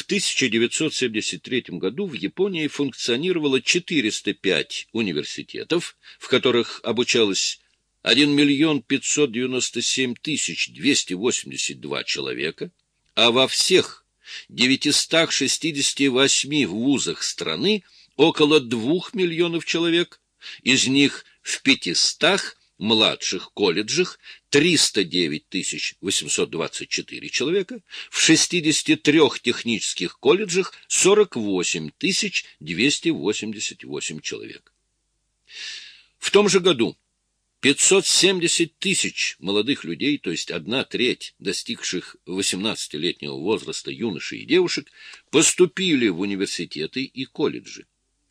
В 1973 году в Японии функционировало 405 университетов, в которых обучалось 1 миллион 597 тысяч 282 человека, а во всех 968 вузах страны около 2 миллионов человек, из них в 500 младших колледжах 309 824 человека, в 63 технических колледжах 48 288 человек. В том же году 570 тысяч молодых людей, то есть одна треть достигших 18-летнего возраста юношей и девушек, поступили в университеты и колледжи.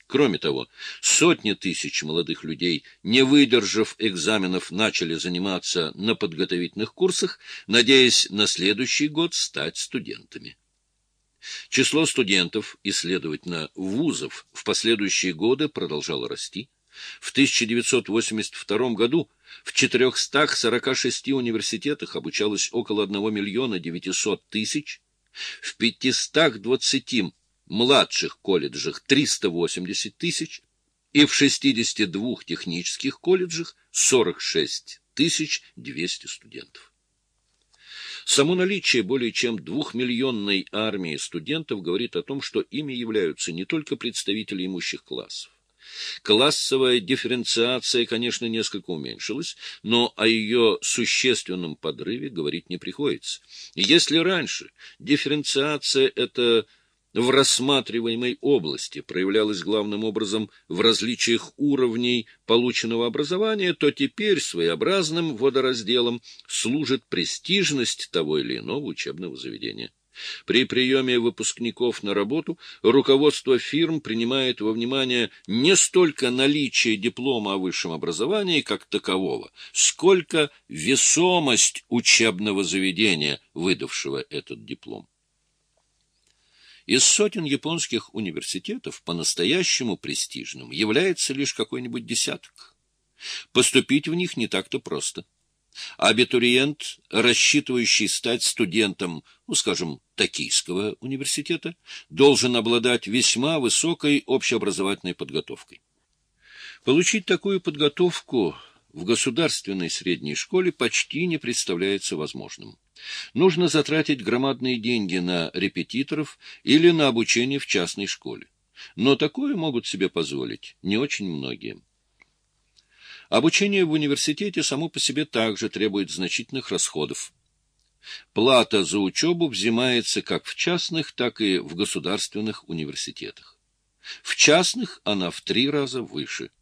Кроме того, сотни тысяч молодых людей, не выдержав экзаменов, начали заниматься на подготовительных курсах, надеясь на следующий год стать студентами. Число студентов и, следовательно, вузов в последующие годы продолжало расти. В 1982 году в 446 университетах обучалось около 1 миллиона 900 тысяч, в 520 младших колледжах 380 тысяч и в 62 технических колледжах 46 тысяч 200 студентов. Само наличие более чем двухмиллионной армии студентов говорит о том, что ими являются не только представители имущих классов. Классовая дифференциация, конечно, несколько уменьшилась, но о ее существенном подрыве говорить не приходится. Если раньше дифференциация – это в рассматриваемой области проявлялась главным образом в различиях уровней полученного образования, то теперь своеобразным водоразделом служит престижность того или иного учебного заведения. При приеме выпускников на работу руководство фирм принимает во внимание не столько наличие диплома о высшем образовании как такового, сколько весомость учебного заведения, выдавшего этот диплом. Из сотен японских университетов по-настоящему престижным является лишь какой-нибудь десяток. Поступить в них не так-то просто. Абитуриент, рассчитывающий стать студентом, ну, скажем, Токийского университета, должен обладать весьма высокой общеобразовательной подготовкой. Получить такую подготовку в государственной средней школе почти не представляется возможным. Нужно затратить громадные деньги на репетиторов или на обучение в частной школе. Но такое могут себе позволить не очень многие. Обучение в университете само по себе также требует значительных расходов. Плата за учебу взимается как в частных, так и в государственных университетах. В частных она в три раза выше –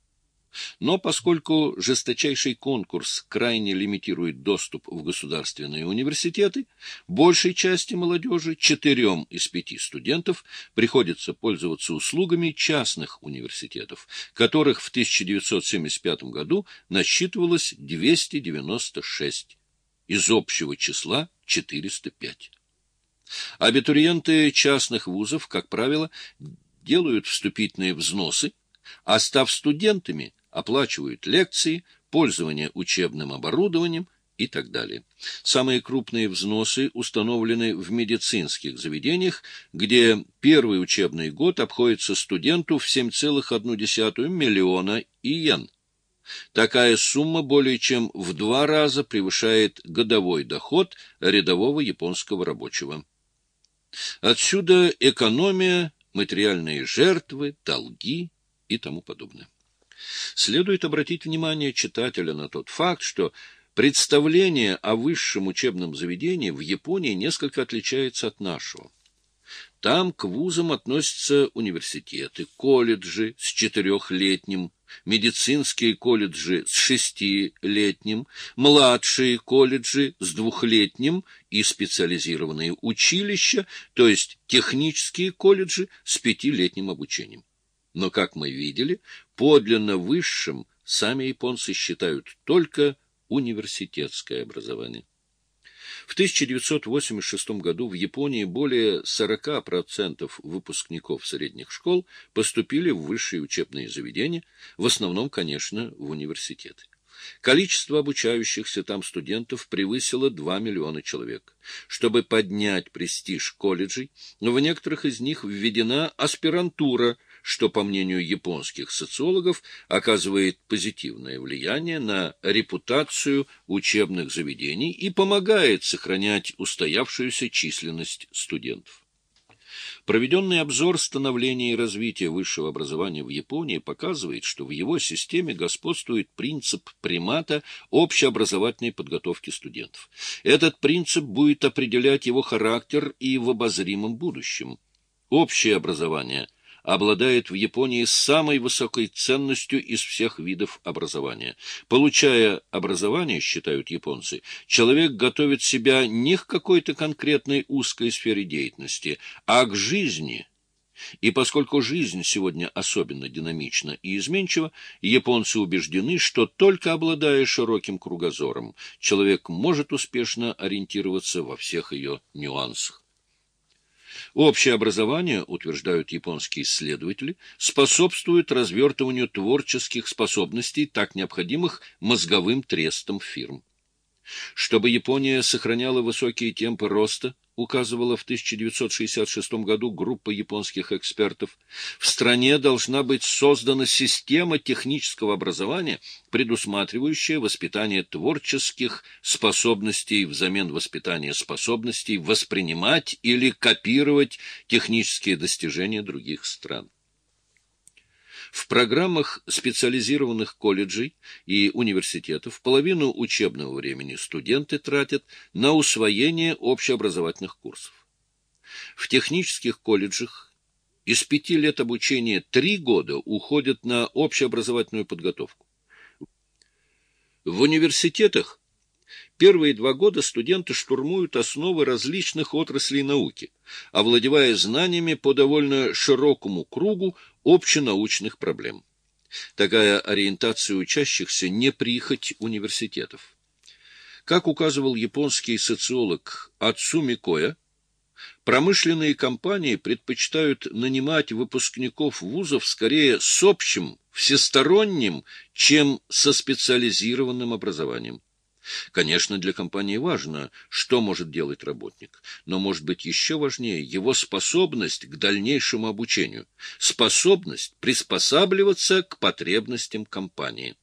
но поскольку жесточайший конкурс крайне лимитирует доступ в государственные университеты, большей части молодежи, четырем из пяти студентов, приходится пользоваться услугами частных университетов, которых в 1975 году насчитывалось 296, из общего числа 405. Абитуриенты частных вузов, как правило, делают вступительные взносы, а став студентами, оплачивают лекции, пользование учебным оборудованием и так далее. Самые крупные взносы установлены в медицинских заведениях, где первый учебный год обходится студенту в 7,1 миллиона иен. Такая сумма более чем в два раза превышает годовой доход рядового японского рабочего. Отсюда экономия, материальные жертвы, долги и тому подобное. Следует обратить внимание читателя на тот факт, что представление о высшем учебном заведении в Японии несколько отличается от нашего. Там к вузам относятся университеты, колледжи с четырехлетним, медицинские колледжи с шестилетним, младшие колледжи с двухлетним и специализированные училища, то есть технические колледжи с пятилетним обучением. Но, как мы видели, подлинно высшим сами японцы считают только университетское образование. В 1986 году в Японии более 40% выпускников средних школ поступили в высшие учебные заведения, в основном, конечно, в университеты. Количество обучающихся там студентов превысило 2 миллиона человек. Чтобы поднять престиж колледжей, в некоторых из них введена аспирантура, что, по мнению японских социологов, оказывает позитивное влияние на репутацию учебных заведений и помогает сохранять устоявшуюся численность студентов. Проведенный обзор становления и развития высшего образования в Японии показывает, что в его системе господствует принцип примата общеобразовательной подготовки студентов. Этот принцип будет определять его характер и в обозримом будущем. Общее образование – обладает в Японии самой высокой ценностью из всех видов образования. Получая образование, считают японцы, человек готовит себя не к какой-то конкретной узкой сфере деятельности, а к жизни. И поскольку жизнь сегодня особенно динамична и изменчива, японцы убеждены, что только обладая широким кругозором, человек может успешно ориентироваться во всех ее нюансах. Общее образование, утверждают японские исследователи, способствует развертыванию творческих способностей, так необходимых мозговым трестам фирм. Чтобы Япония сохраняла высокие темпы роста, указывала в 1966 году группа японских экспертов, в стране должна быть создана система технического образования, предусматривающая воспитание творческих способностей взамен воспитания способностей воспринимать или копировать технические достижения других стран. В программах специализированных колледжей и университетов половину учебного времени студенты тратят на усвоение общеобразовательных курсов. В технических колледжах из пяти лет обучения три года уходят на общеобразовательную подготовку. В университетах Первые два года студенты штурмуют основы различных отраслей науки, овладевая знаниями по довольно широкому кругу общенаучных проблем. Такая ориентация учащихся не прихоть университетов. Как указывал японский социолог Ацуми Коя, промышленные компании предпочитают нанимать выпускников вузов скорее с общим, всесторонним, чем со специализированным образованием. Конечно, для компании важно, что может делать работник, но может быть еще важнее его способность к дальнейшему обучению, способность приспосабливаться к потребностям компании.